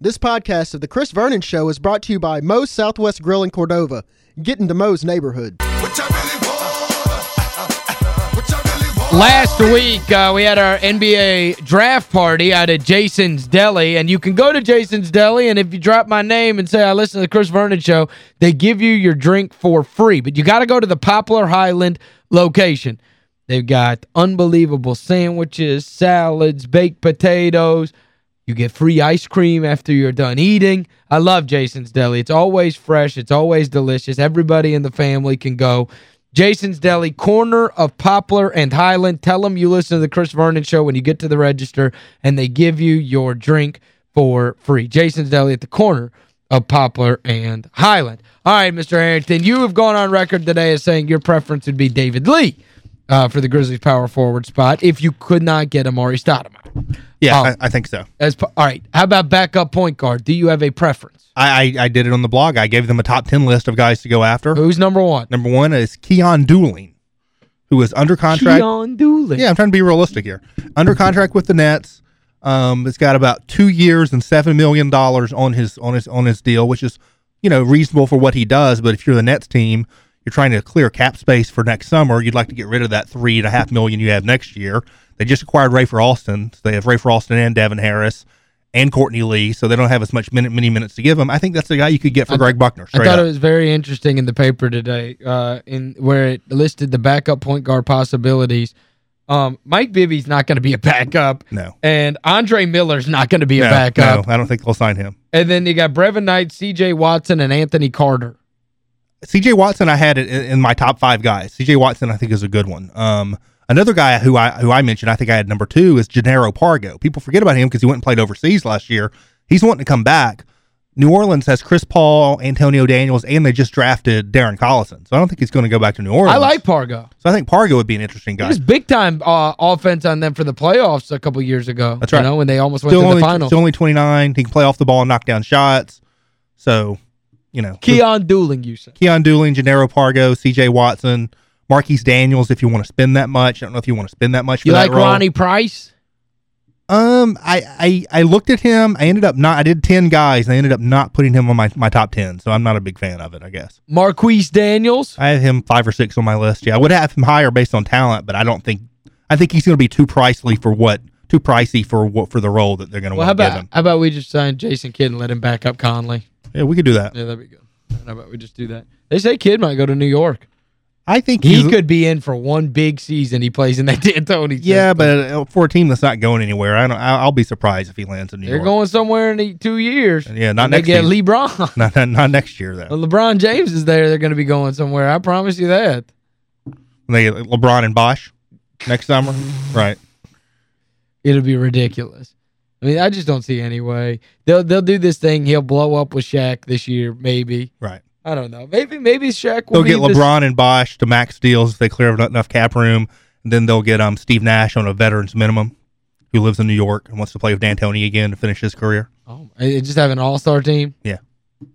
This podcast of The Chris Vernon Show is brought to you by Moe's Southwest Grill in Cordova. Get into Moe's neighborhood. Last week, uh, we had our NBA draft party out at Jason's Deli, and you can go to Jason's Deli, and if you drop my name and say, I listen to the Chris Vernon Show, they give you your drink for free. But you got to go to the Poplar Highland location. They've got unbelievable sandwiches, salads, baked potatoes. You get free ice cream after you're done eating. I love Jason's Deli. It's always fresh. It's always delicious. Everybody in the family can go. Jason's Deli, corner of Poplar and Highland. Tell them you listen to the Chris Vernon Show when you get to the register, and they give you your drink for free. Jason's Deli at the corner of Poplar and Highland. All right, Mr. Harrington, you have gone on record today as saying your preference would be David Lee uh, for the Grizzlies power forward spot if you could not get Amar'e Stoudemire. Yeah, Um, I, I think so. As All right, how about backup point guard? Do you have a preference? I, I I did it on the blog. I gave them a top 10 list of guys to go after. Who's number one? Number one is Keon Dooling, who is under contract. Keon Dooley. Yeah, I'm trying to be realistic here. Under contract with the Nets. Um, it's got about two years and seven million dollars on his on his on his deal, which is you know reasonable for what he does. But if you're the Nets team, you're trying to clear cap space for next summer. You'd like to get rid of that three and a half million you have next year. They just acquired Rafer Alston. So they have Rafer Alston and Devin Harris and Courtney Lee, so they don't have as much minute, many minutes to give them. I think that's the guy you could get for Greg Buckner. I thought up. it was very interesting in the paper today uh, in where it listed the backup point guard possibilities. Um, Mike Bibby's not going to be a backup. No. And Andre Miller's not going to be a backup. no, I don't think they'll sign him. And then you got Brevin Knight, C.J. Watson, and Anthony Carter. CJ Watson, I had it in, my top five guys. CJ Watson, I think, is a good one. Um, another guy who I who I mentioned, I think I had number two is Jannero Pargo. People forget about him because he went and played overseas last year. He's wanting to come back. New Orleans has Chris Paul, Antonio Daniels, and they just drafted Darren Collison. So I don't think he's going to go back to New Orleans. I like Pargo. So I think Pargo would be an interesting He guy. was big time uh, offense on them for the playoffs a couple years ago. That's right. You know, when they almost went to only, the finals. still only 29. He can play off the ball and knock down shots. So, you know. Keon Dooling, you said. Keon Dooling, Jannero Pargo, C.J. Watson, Marquis Daniels. If you want to spend that much, I don't know if you want to spend that much for You that like role. Ronnie Price? Um, I, I I looked at him. I ended up not. I did ten guys. And I ended up not putting him on my, my top ten. So I'm not a big fan of it. I guess Marquis Daniels? I have him five or six on my list. Yeah, I would have him higher based on talent, but I don't think. I think he's going to be too pricey for what too pricey for what for the role that they're going to Well, want to give about him. how about we just sign Jason Kidd and let him back up Conley? Yeah, we could do that. Yeah, that'd be good. How about we just do that? They say Kidd might go to New York. I think He could be in for one big season. He plays in that D'Antoni. Yeah, but for a team that's not going anywhere, I don't. I'll, be surprised if he lands in New York. they're going somewhere in the two years. Yeah, not next They get season. LeBron. not, not not next year though. When LeBron James is there, they're going to be going somewhere. I promise you that. They get LeBron and Bosh next summer, right? It'll be ridiculous. I mean, I just don't see any way. They'll they'll do this thing. He'll blow up with Shaq this year, maybe. Right. I don't know. Maybe maybe Shaq will They'll get LeBron and Bosh to max deals if they clear enough cap room. And then they'll get um Steve Nash on a veterans minimum, who lives in New York and wants to play with D'Antoni again to finish his career. Oh, and just have an all-star team? Yeah.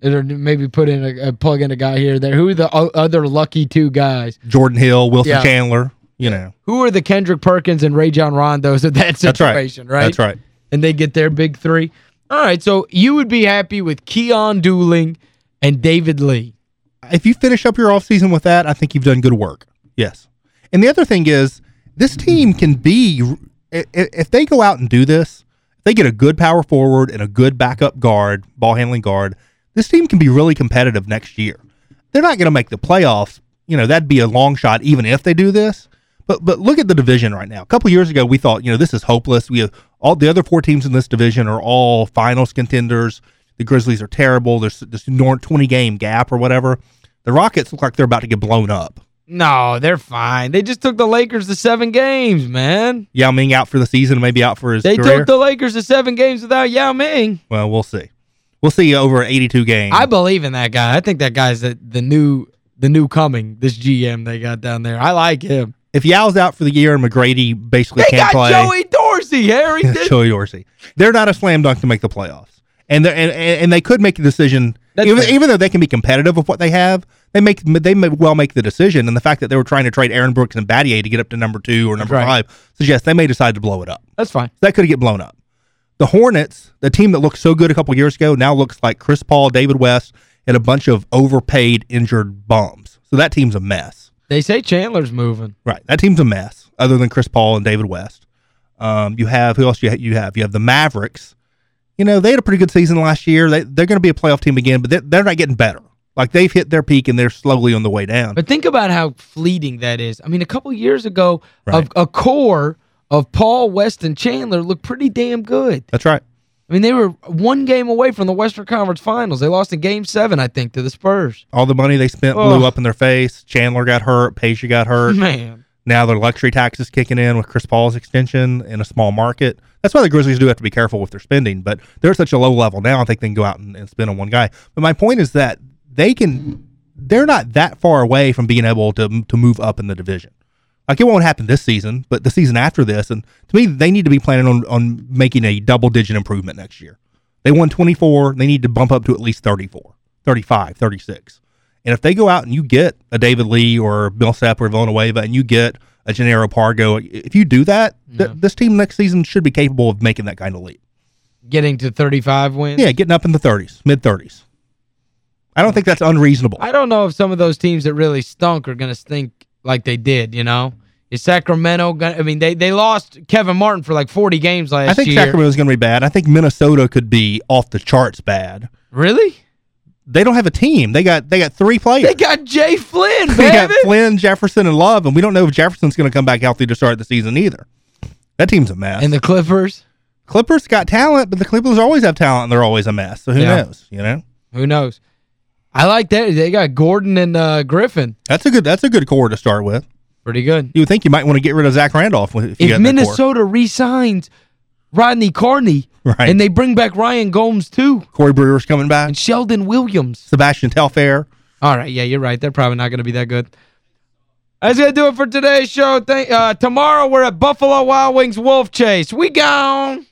Or maybe put in a, a plug in a guy here there. Who are the other lucky two guys? Jordan Hill, Wilson Yeah. Chandler, you know. Who are the Kendrick Perkins and Rajon Rondos of that That's right. situation, right? That's right. And they get their big three. All right, so you would be happy with Keon Dooling and David Lee. If you finish up your offseason with that, I think you've done good work. Yes. And the other thing is, this team can be, if they go out and do this, if they get a good power forward and a good backup guard, ball handling guard, this team can be really competitive next year. They're not going to make the playoffs. You know, that'd be a long shot even if they do this. But but look at the division right now. A couple years ago, we thought, you know, this is hopeless. We have all the other four teams in this division are all finals contenders. The Grizzlies are terrible. There's this 20 game gap or whatever. The Rockets look like they're about to get blown up. No, they're fine. They just took the Lakers to seven games, man. Yao Ming out for the season, maybe out for his They career. took the Lakers to seven games without Yao Ming. well, we'll see. We'll see over 82 games. I believe in that guy. I think that guy's the, the new the new coming, this GM they got down there. I like him. if Yao's out for the year and McGrady basically They can't got play, Joey Dorsey, Harry. Joey Dorsey, they're not a slam dunk to make the playoffs, and they and and they could make a decision. That's Even, fair. even though they can be competitive with what they have, they make they may well make the decision. And the fact that they were trying to trade Aaron Brooks and Battier to get up to number two or number right. five suggests they may decide to blow it up. That's fine. That could get blown up. The Hornets, the team that looked so good a couple years ago, now looks like Chris Paul, David West, and a bunch of overpaid, injured bums. So that team's a mess. They say Chandler's moving. Right. That team's a mess, other than Chris Paul and David West. Um, you have, who else you, ha- you have? You have the Mavericks. You know, they had a pretty good season last year. They, they're going to be a playoff team again, but they're, they're not getting better. Like, they've hit their peak, and they're slowly on the way down. But think about how fleeting that is. I mean, a couple years ago, Right. a, a core of Paul, West, and Chandler looked pretty damn good. That's right. I mean, they were one game away from the Western Conference Finals. They lost in Game 7, I think, to the Spurs. All the money they spent Ugh. blew up in their face. Chandler got hurt. Peja got hurt. Man. Now their luxury tax is kicking in with Chris Paul's extension in a small market. That's why the Grizzlies do have to be careful with their spending, but they're at such a low level now, I think they can go out and, and spend on one guy. But my point is that they can, they're not that far away from being able to to move up in the division. Like it won't happen this season, but the season after this, and to me, they need to be planning on on making a double digit improvement next year. They won 24, they need to bump up to at least 34, 35, 36. And if they go out and you get a David Lee or Millsap or Villanueva and you get a Jannero Pargo, if you do that, th- this team next season should be capable of making that kind of leap. Getting to 35 wins. Yeah, getting up in the 30s, mid 30s. I don't think that's unreasonable. I don't know if some of those teams that really stunk are going to stink like they did, you know? Is Sacramento gonna, I mean, they they lost Kevin Martin for like 40 games last year. I think year. Sacramento's going to be bad. I think Minnesota could be off the charts bad. Really? They don't have a team. They got they got three players. They got Jay Flynn, They got. Flynn, Jefferson, and Love, and we don't know if Jefferson's going to come back healthy to start the season either. That team's a mess. And the Clippers? Clippers got talent, but the Clippers always have talent, and they're always a mess. So who Yeah. knows? You know, Who knows? I like that. They got Gordon and uh, Griffin. that's a good that's a good core to start with. Pretty good. You would think you might want to get rid of Zach Randolph if you If got. Minnesota re-signs Rodney Carney Right. and they bring back Ryan Gomes too Corey Brewer's coming back. and Sheldon Williams. Sebastian Telfair. All right, yeah, you're right. They're probably not going to be that good. That's going to do it for today's show. Thank, uh, tomorrow we're at Buffalo Wild Wings Wolf Chase. We gone.